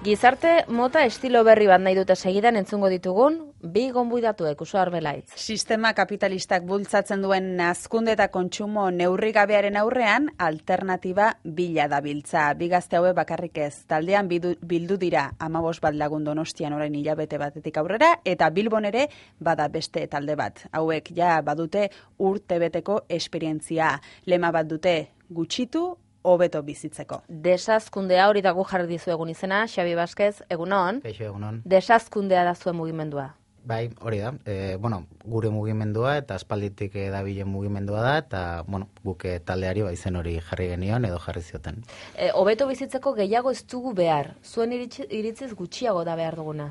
Gizarte mota estilo berri bat nahi dute segidan entzungo ditugun, bi gonbuidatuek uso arbelaitz. Sistema kapitalistak bultzatzen duen nazkunde eta kontsumo neurrigabearen aurrean, alternatiba bila da biltza. Bigazte haue bakarrik ez, taldean bildu dira amabos bat lagun donostian orain hilabete batetik aurrera, eta bilbon ere bada beste talde bat. Hauek ja badute urte beteko esperientzia. Lema bat dute gutxitu hobeto bizitzeko. Desazkundea hori dago jarri dizu egun izena, Xabi Baskez, egunon. Kaixo egunon. Desazkundea da zuen mugimendua. Bai, hori da. E, bueno, gure mugimendua eta aspalditik dabilen mugimendua da eta bueno, guke taldeari ba izen hori jarri genion edo jarri zioten. E, hobeto bizitzeko gehiago ez dugu behar. Zuen iritziz gutxiago da behar duguna.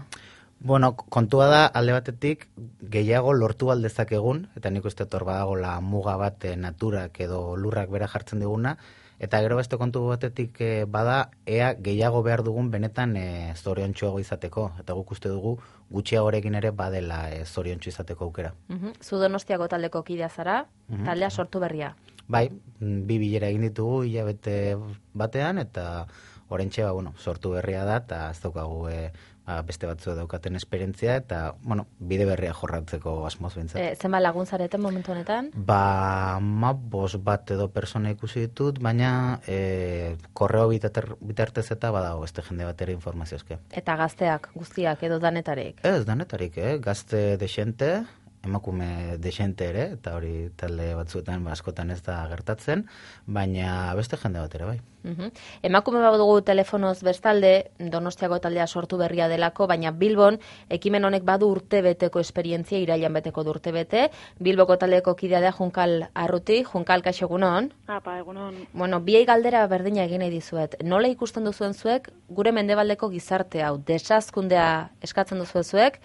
Bueno, kontua da alde batetik gehiago lortu aldezak egun, eta nik uste torba dago la muga bat eh, naturak edo lurrak bera jartzen diguna, Eta gero beste kontu batetik e, bada, ea gehiago behar dugun benetan e, eh, zorion izateko. Eta guk uste dugu gutxiagorekin ere badela e, zorion izateko aukera. Uhum. Zudonostiako taldeko kidea zara, mhm. taldea sortu berria. Bai, mm, bi bilera egin ditugu hilabete batean, eta orentxe, ba, bueno, sortu berria da, eta ez daukagu e, ba, beste batzu daukaten esperientzia eta bueno, bide berria jorratzeko asmoz bintzat. E, zenba lagun zareten momentu honetan? Ba, ma bos bat edo persona ikusi ditut, baina e, korreo bitartez eta badago beste jende batera informaziozke. Eta gazteak, guztiak edo danetarik? Ez, danetarik, eh? gazte desente, emakume desente ere, eta hori talde batzuetan ba, askotan ez da gertatzen, baina beste jende bat ere bai. Uhum. Emakume bat dugu telefonoz bestalde, donostiako taldea sortu berria delako, baina Bilbon, ekimen honek badu urte beteko esperientzia, irailan beteko du urte bete, Bilboko taldeko kidea da Junkal Arruti, Junkal kaixo egunon. Apa, egunon. Bueno, biei galdera berdina egin nahi dizuet. Nola ikusten duzuen zuek, gure mendebaldeko gizarte hau, desazkundea eskatzen duzuen zuek,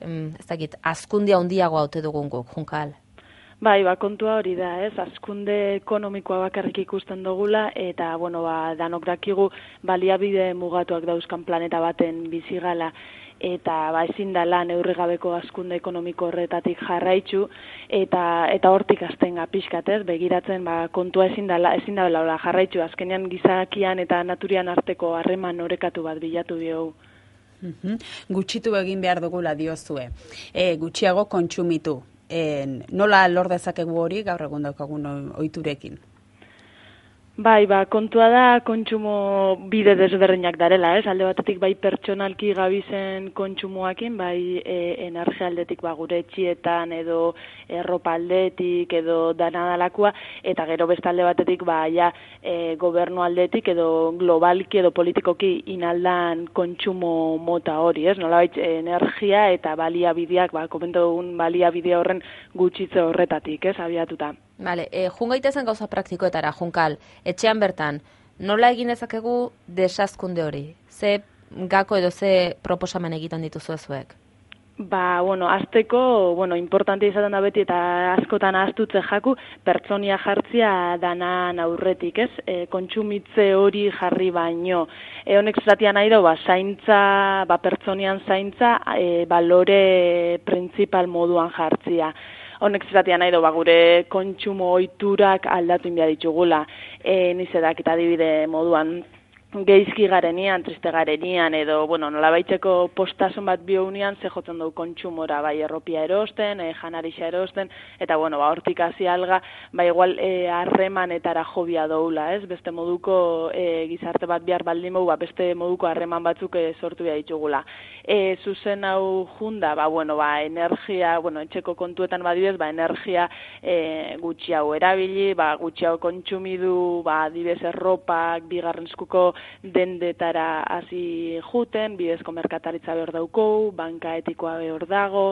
ez dakit, azkundia handiago haute dugun guk, junkal? Bai, ba, kontua hori da, ez, azkunde ekonomikoa bakarrik ikusten dugula, eta, bueno, ba, danok dakigu baliabide mugatuak dauzkan planeta baten bizigala, eta ba, ezin da lan eurrigabeko azkunde ekonomiko horretatik jarraitzu, eta eta hortik azten pixkat, ez, begiratzen, ba, kontua ezin da, ezin da jarraitzu, azkenean gizakian eta naturian arteko harreman orekatu bat bilatu diogu. Mm Gutxitu egin behar dugula diozue. E, gutxiago kontsumitu. E, nola lor dezakegu hori gaur egun daukagun ohiturekin? Bai, ba, kontua da kontsumo bide desberdinak darela, ez? Alde batetik bai pertsonalki gabizen kontsumoakin, bai e, energia aldetik ba, gure etxietan edo erropa aldetik edo danadalakua, eta gero beste alde batetik ba, ja, e, gobernu aldetik edo globalki edo politikoki inaldan kontsumo mota hori, ez? Nola baitz, energia eta baliabideak, ba, komento dugun baliabide horren gutxitze horretatik, ez? Abiatuta. Vale, e, gaitezen gauza praktikoetara, junkal, etxean bertan, nola egin dezakegu desazkunde hori? Ze gako edo ze proposamen egiten dituzu ezuek? Ba, bueno, azteko, bueno, importante izaten da beti eta askotan astutze jaku, pertsonia jartzia danan aurretik, ez? E, kontsumitze hori jarri baino. E, honek zatia nahi da, ba, zaintza, ba, pertsonian zaintza, e, balore principal moduan jartzia honek zeratia nahi ba, gure kontsumo oiturak aldatu inbia ditugula. E, nizedak eta adibide moduan geizki garenian, triste garenian, edo, bueno, nola baitzeko postasun bat bionian, ze jotzen dugu kontsumora, bai, erropia erosten, e, janarixa erosten, eta, bueno, ba, hortik alga, bai, igual, e, harreman eta jobia doula, ez? Beste moduko e, gizarte bat bihar baldin ba, beste moduko harreman batzuk e, sortu behar ditugula. E, zuzen hau junda, ba, bueno, ba, energia, bueno, etxeko kontuetan badibez, ba, energia e, gutxi hau erabili, ba, gutxi hau kontsumidu, ba, dibez erropak, bigarren dendetara hasi juten, bidezko merkataritza behar daukou, banka etikoa behar dago,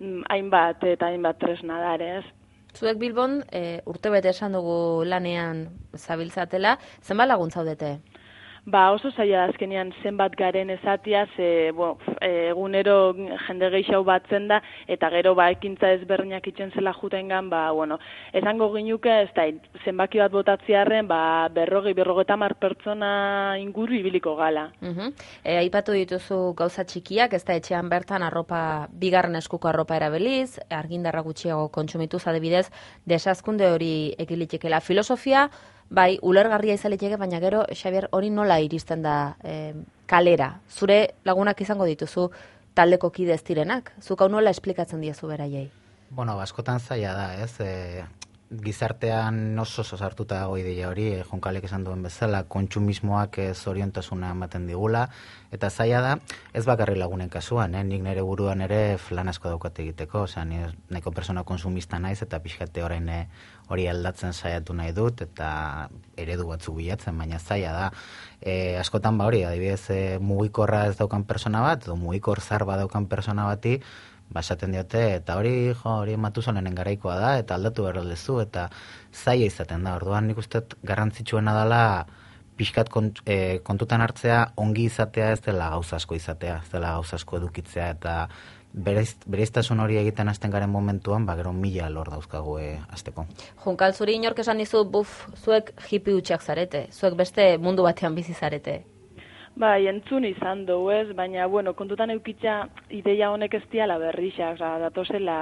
mm, hainbat eta hainbat tresna darez. Zuek Bilbon, e, urte bete esan dugu lanean zabiltzatela, zenba laguntzaudete? Ba, oso zaila azkenean zenbat garen ezatia, ze, bo, egunero jende gehiago batzen da, eta gero ba, ekintza ezberdinak itzen zela jutengan, ba, bueno, esango ginuke, ez da, zenbaki bat botatziarren, ba, berrogi, berrogeta mar pertsona inguru ibiliko gala. Uh e, aipatu dituzu gauza txikiak, ez da, etxean bertan arropa, bigarren eskuko arropa erabiliz, argindarra gutxiago kontsumitu zadebidez, desazkunde hori ekilitikela. Filosofia, Bai, ulergarria izaliteke, baina gero, Xavier, hori nola iristen da e, kalera? Zure lagunak izango dituzu taldeko kide ez direnak? Zuk hau nola esplikatzen diezu beraiei? Bueno, askotan zaila da, ez? E, gizartean oso sartuta dago ideia hori, e, jonkalek esan duen bezala, kontsumismoak ez oriontasuna ematen digula, eta zaila da, ez bakarri lagunen kasuan, eh? nik nire buruan ere flan asko daukate egiteko, osea, ni neko persona konsumista naiz, eta pixkate orain eh, hori aldatzen saiatu nahi dut, eta eredu batzu bilatzen, baina zaila da, e, askotan ba hori, adibidez, e, mugikorra ez daukan persona bat, edo mugikor zarba daukan persona bati, basaten diote, eta hori, jo, hori matuzonenen garaikoa da, eta aldatu behar eta zaila izaten da, orduan nik uste garrantzitsuena dela, pixkat kont, e, kontutan hartzea, ongi izatea ez dela gauza asko izatea, ez dela gauza asko edukitzea, eta bereiztasun hori egiten hasten garen momentuan, ba, gero mila lor dauzkagu e, azteko. Junkal, zuri inork esan dizu, buf, zuek hipi utxak zarete, zuek beste mundu batean bizi zarete, Bai, entzun izan du, ez? Baina, bueno, kontutan eukitza ideia honek ez diala berrixak, oza, datozela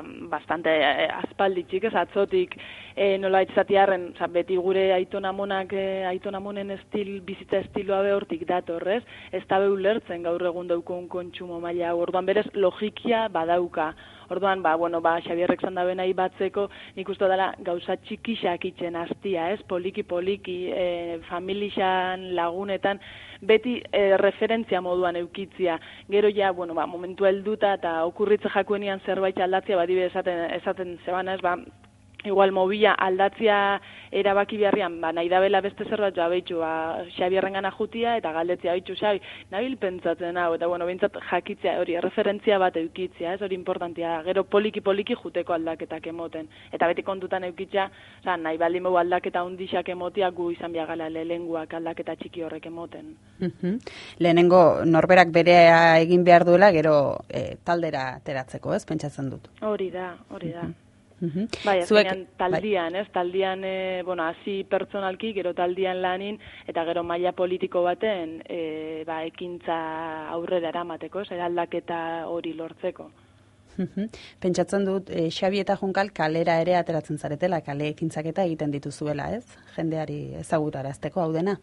mm, bastante eh, aspalditxik, ez atzotik, eh, nola itzatiarren, oza, beti gure aitonamonak, eh, aitonamonen estil, bizitza estiloa behortik datorrez, ez? Da ulertzen gaur egun daukun kontsumo maila, orduan berez, logikia badauka, Orduan, ba, bueno, ba, Xabierrek zanda nahi batzeko, nik uste dela gauza txikixak itzen astia, ez? Poliki-poliki, e, familixan, lagunetan, beti e, referentzia moduan eukitzia. Gero ja, bueno, ba, momentu helduta eta okurritze jakuenian zerbait aldatzea, ba, esaten, esaten zeban, ez, ba, igual mobila aldatzia erabaki beharrian, ba, nahi da beste zerbait joa behitxu, ba, Xabierren gana jutia eta galdetzea behitxu, Xabi, nabil pentsatzen hau, eta bueno, bintzat jakitzea hori, referentzia bat eukitzea, ez hori importantia, gero poliki-poliki juteko aldaketak emoten, eta beti kontutan eukitzea, oza, nahi baldin bau aldaketa hundixak emotia gu izan biagala lehenguak aldaketa txiki horrek emoten. Lehenengo norberak berea egin behar duela, gero e, taldera teratzeko, ez, pentsatzen dut. Hori da, hori da. Bai, Zuek, bai. taldian, ez? Taldian, e, bueno, hasi pertsonalki, gero taldian lanin, eta gero maila politiko baten, e, ba, ekintza aurrera eramateko, zer aldaketa hori lortzeko. Pentsatzen dut, e, Xabi eta Junkal kalera ere ateratzen zaretela, kale ekintzaketa egiten dituzuela, ez? Jendeari ezagutarazteko hau dena?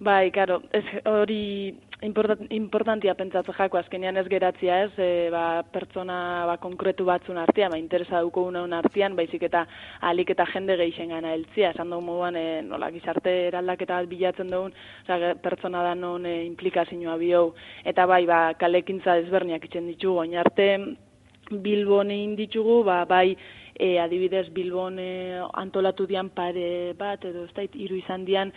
Bai, karo, ez hori important, importantia pentsatzen jako azkenean ez geratzia ez, e, ba, pertsona ba, konkretu batzun artean, ba, interesa duko una artean, baizik eta alik eta jende geixen gana eltzia, esan dugu moduan, e, nola, gizarte eraldaketa bat bilatzen dugun, oza, pertsona da non e, implikazioa biou, eta bai, ba, kalekintza ezberniak itzen ditugu, oin arte, Bilbon egin ditugu, ba, bai, e, adibidez Bilbon e, antolatu dian pare bat edo ez dait hiru izan dian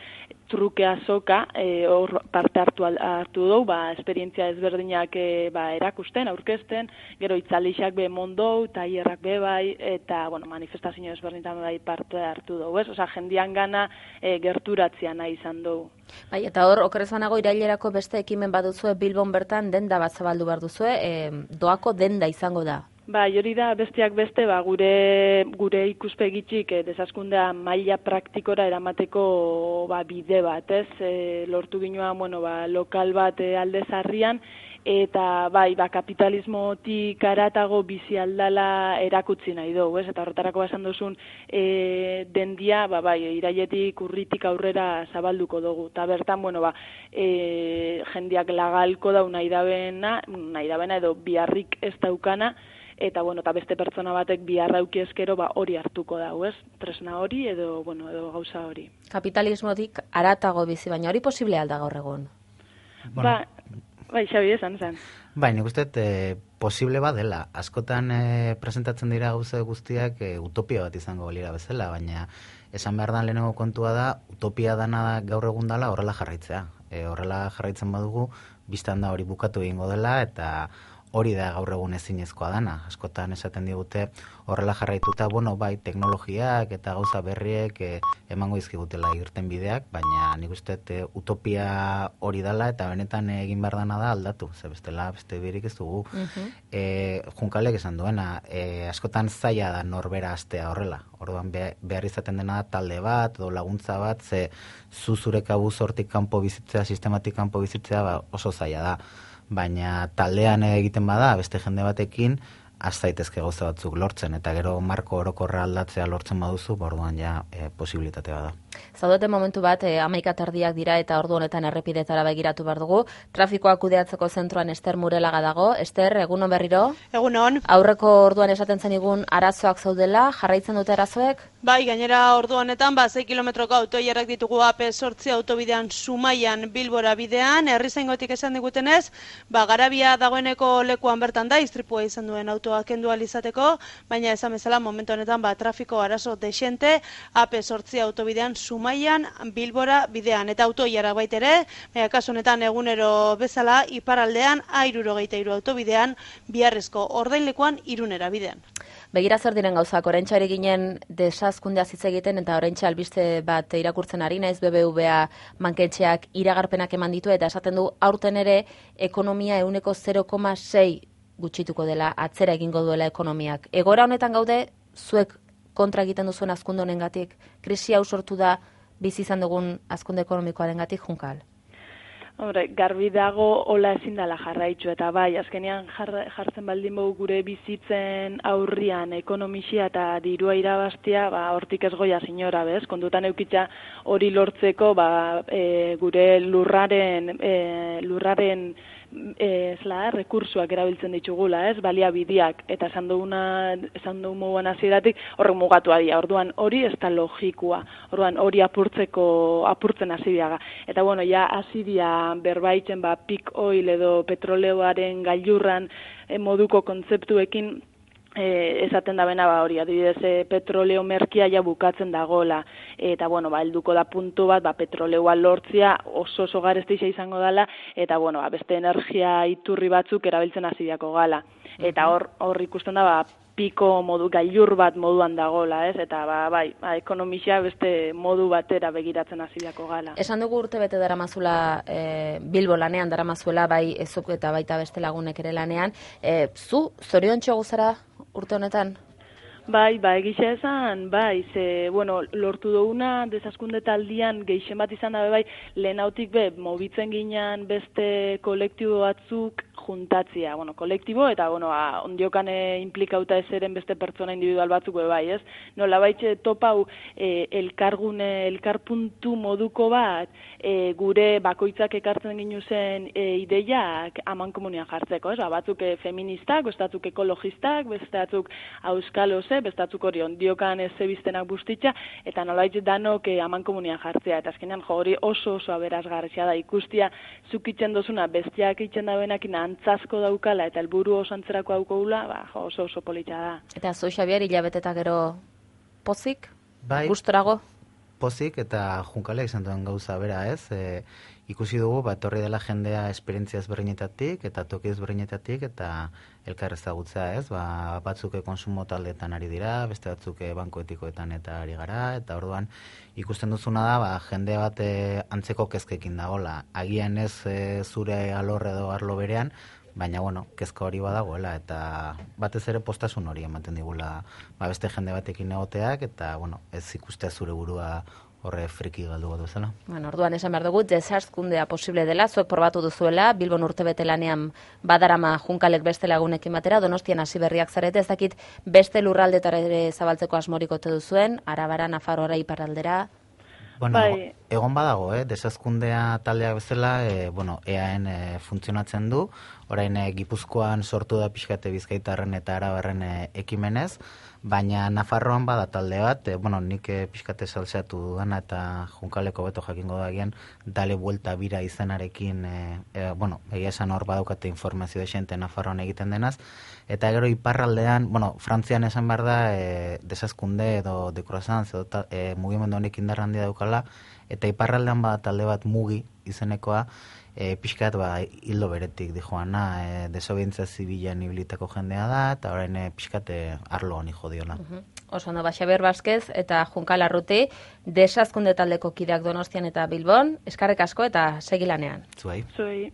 truke azoka e, hor parte hartu hartu dugu ba esperientzia ezberdinak e, ba erakusten aurkezten gero itzalixak be mondo tailerrak be bai eta bueno manifestazio ezberdinetan bai parte hartu dugu ez osea jendian gana e, gerturatzea nahi izan dugu Bai, eta hor, okerez banago, irailerako beste ekimen baduzue Bilbon bertan denda bat zabaldu behar duzue, e, doako denda izango da. Ba, hori da besteak beste, ba, gure, gure ikuspegitxik e, desaskundea maila praktikora eramateko ba, bide bat, ez? E, lortu ginoa, bueno, ba, lokal bat e, alde zarrian, eta bai, ba, kapitalismotik aratago bizi aldala erakutzi nahi dugu, ez? Eta horretarako esan duzun e, dendia, ba, bai, iraietik urritik aurrera zabalduko dugu. Eta bertan, bueno, ba, e, jendiak lagalko dau nahi dabena, nahi dabena edo biharrik ez daukana, eta bueno, eta beste pertsona batek biharrauki eskero ba hori hartuko da, ez? Tresna hori edo bueno, edo gauza hori. Kapitalismotik aratago bizi, baina hori posible alda gaur egun. Bueno. Ba, bai, Xabi, esan zen. Bai, nik uste, e, posible ba dela. Askotan e, presentatzen dira gauza guztiak e, utopia bat izango balira bezala, baina esan behar dan lehenengo kontua da, utopia dana da gaur egun dela horrela jarraitzea. E, horrela jarraitzen badugu, biztan da hori bukatu egingo dela, eta hori da gaur egun ezinezkoa dana. Askotan esaten digute horrela jarraituta, bueno, bai, teknologiak eta gauza berriek e, emango izkigutela irten bideak, baina nik uste e, utopia hori dala eta benetan egin behar dana da aldatu, ze bestela beste birik ez dugu. Uh junkalek esan duena, e, askotan zaila da norbera astea horrela. Orduan behar izaten dena talde bat, edo laguntza bat, ze zuzurek abuz hortik kanpo bizitzea, sistematik kanpo bizitzea ba, oso zaila da baina taldean egiten bada beste jende batekin azaitezke gauza batzuk lortzen, eta gero marko orokorra aldatzea lortzen baduzu, borduan ja e, posibilitatea da. Zaudote momentu bat, e, amaika tardiak dira eta ordu honetan errepidetara begiratu behar dugu. Trafikoa kudeatzeko zentroan Ester Murelaga dago. Ester, egunon berriro? Egunon. Aurreko orduan esaten zen igun arazoak zaudela, jarraitzen dute arazoek? Bai, gainera ordu honetan, ba, 6 kilometroko autoiarak ditugu AP sortzi autobidean Sumaian Bilbora bidean, herri zaingotik esan digutenez, ba, garabia dagoeneko lekuan bertan da, istripua izan duen autoa kendu izateko, baina esan bezala momentu honetan, ba, trafiko arazo desente, AP sortzi autobidean Sumaian Bilbora bidean, eta autoiarak baitere, baina kasu honetan egunero bezala, iparaldean, airuro gehieta autobidean, biharrezko ordainlekuan irunera bidean. Begira zer diren gauzak, oraintza ginen desazkundea hitz egiten eta oraintza albiste bat irakurtzen ari naiz BBVA manketxeak iragarpenak eman ditu eta esaten du aurten ere ekonomia euneko 0,6 gutxituko dela, atzera egingo duela ekonomiak. Egora honetan gaude, zuek kontra egiten duzuen azkunde honengatik, krisi hau sortu da bizi izan dugun azkunde ekonomikoaren gatik junkal. Hombre, garbi dago hola ezin dela jarraitzu eta bai, azkenean jartzen baldin bau gure bizitzen aurrian ekonomisia eta dirua irabaztia, ba, hortik ez goia zinora, bez? Kondutan eukitza hori lortzeko, ba, e, gure lurraren, e, lurraren ez la, rekursuak erabiltzen ditugula, ez, balia bidiak, eta esan duguna, esan dugu moguan hasieratik horrek mugatu adia, orduan hori ez da logikua, orduan hori apurtzeko, apurtzen hasi Eta bueno, ja hasidia berbaitzen, ba, pik oil edo petroleoaren gailurran eh, moduko kontzeptuekin, e, esaten da bena ba hori adibidez e, petroleo merkia ja bukatzen dagola eta bueno ba helduko da puntu bat ba petroleoa lortzia oso oso garestixa izango dela eta bueno ba beste energia iturri batzuk erabiltzen hasiako gala. Eta hor hor ikusten da ba piko modu gailur bat moduan dagola, ez? Eta ba, bai, ba, ekonomisia beste modu batera begiratzen hasiako gala. Esan dugu urte bete daramazula e, Bilbo lanean daramazuela bai ezuk eta baita beste lagunek ere lanean. E, zu zoriontxo gozara urte honetan? Bai, bai, egisa esan, bai, ze, bueno, lortu duguna, desaskunde taldian, geixen bat izan dabe, bai, lehen hautik be, mobitzen ginean beste kolektibo batzuk juntatzia, bueno, kolektibo, eta, bueno, a, ondiokan e, implikauta ez eren beste pertsona individual batzuk, bai, ez? No, labaitxe topau, e, elkargune, elkarpuntu moduko bat, e, gure bakoitzak ekartzen ginu zen e, ideiak aman komunian jartzeko, ez? Ba, batzuk e, feministak, bestatzuk ekologistak, bestatzuk auskaloz, ze, bestatzuk hori ondiokan ez zebiztenak bustitza, eta nolait danok eh, aman komunian jartzea, eta azkenean jo hori oso oso aberazgarria da ikustia zukitzen dozuna bestiak itzen da benakin antzasko daukala eta helburu oso antzerako gula, ba, jo, oso oso politxa da. Eta zo Xabier hilabeteta gero pozik? Bai. Gustorago? Pozik eta junkale izan duen gauza bera ez, e, ikusi dugu, bat torri dela jendea esperientzia ezberdinetatik eta toki ezberdinetatik eta elkar ezagutzea ez, ba, batzuke konsumo taldeetan ari dira, beste batzuke banko etikoetan eta ari gara, eta orduan ikusten duzuna da, ba, jende bat e, antzeko kezkekin dagoela, agian ez e, zure alorre edo arlo berean, baina bueno, kezka hori badagoela eta batez ere postasun hori ematen digula ba, beste jende batekin egoteak eta bueno, ez ikustea zure burua horre friki galdu bat duzela. Bueno, orduan esan behar dugu, desarzkundea posible dela, zuek probatu duzuela, Bilbon urte bete lanean badarama junkalek beste lagunekin batera, donostian hasi berriak zarete, ez dakit beste lurraldetara ere zabaltzeko asmorikote duzuen, arabara, nafarora, iparaldera, Bueno, bai. Egon badago, eh? desazkundea taldeak bezala, e, bueno, EAN e, funtzionatzen du, orain e, Gipuzkoan sortu da pixkate bizkaitarren eta arabarren e, ekimenez, baina Nafarroan bada talde bat, e, bueno, nik e, pixkate salseatu dudana eta junkaleko beto jakingo da gian, dale buelta bira izenarekin, e, bueno, egia esan hor badaukate informazio de xente Nafarroan egiten denaz, eta gero iparraldean, bueno, Frantzian esan behar da, e, desazkunde edo dekorazan, edo e, mugimendu honek indarra handia daukala, eta iparraldean bada talde bat mugi izenekoa, e, pixkat ba, hildo beretik di joana, e, desobintza zibilan ibilitako jendea da, eta orain e, pixkat e, arlo honi jodiola. Uh -huh. Oso no, Xaber Baskez eta Junka Larruti, desazkunde taldeko kideak donostian eta Bilbon, eskarrek asko eta segilanean. Zuei. Zuei.